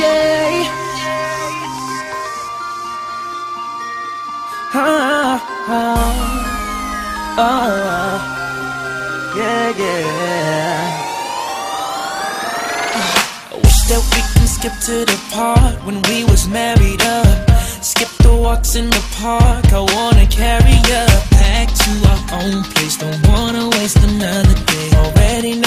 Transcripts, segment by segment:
yeah. Ah, ah, ah, yeah, yeah. I wish that we could skip to the part when we was married up. Skip the walks in the park. I wanna carry you back to our own place. Don't wanna waste another day. Already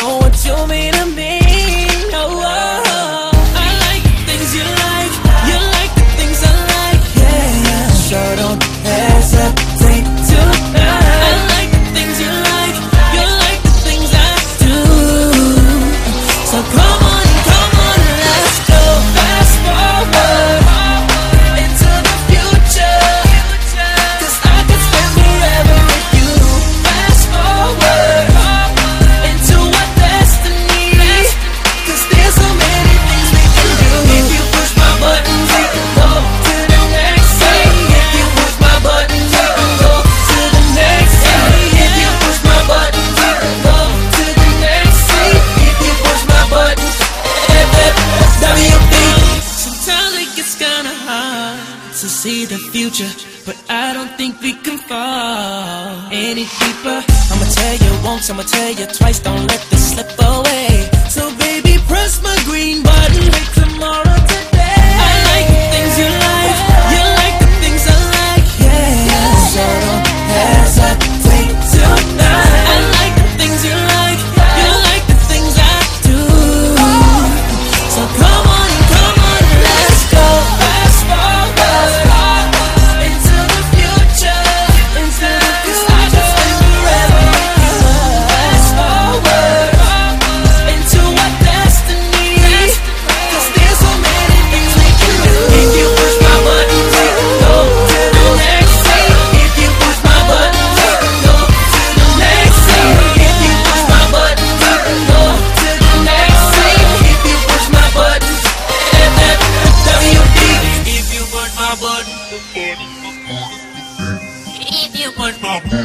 to see the future, but I don't think we can fall any deeper. I'ma tell you once, I'ma tell you twice, don't let this slip away. So baby, green If you want to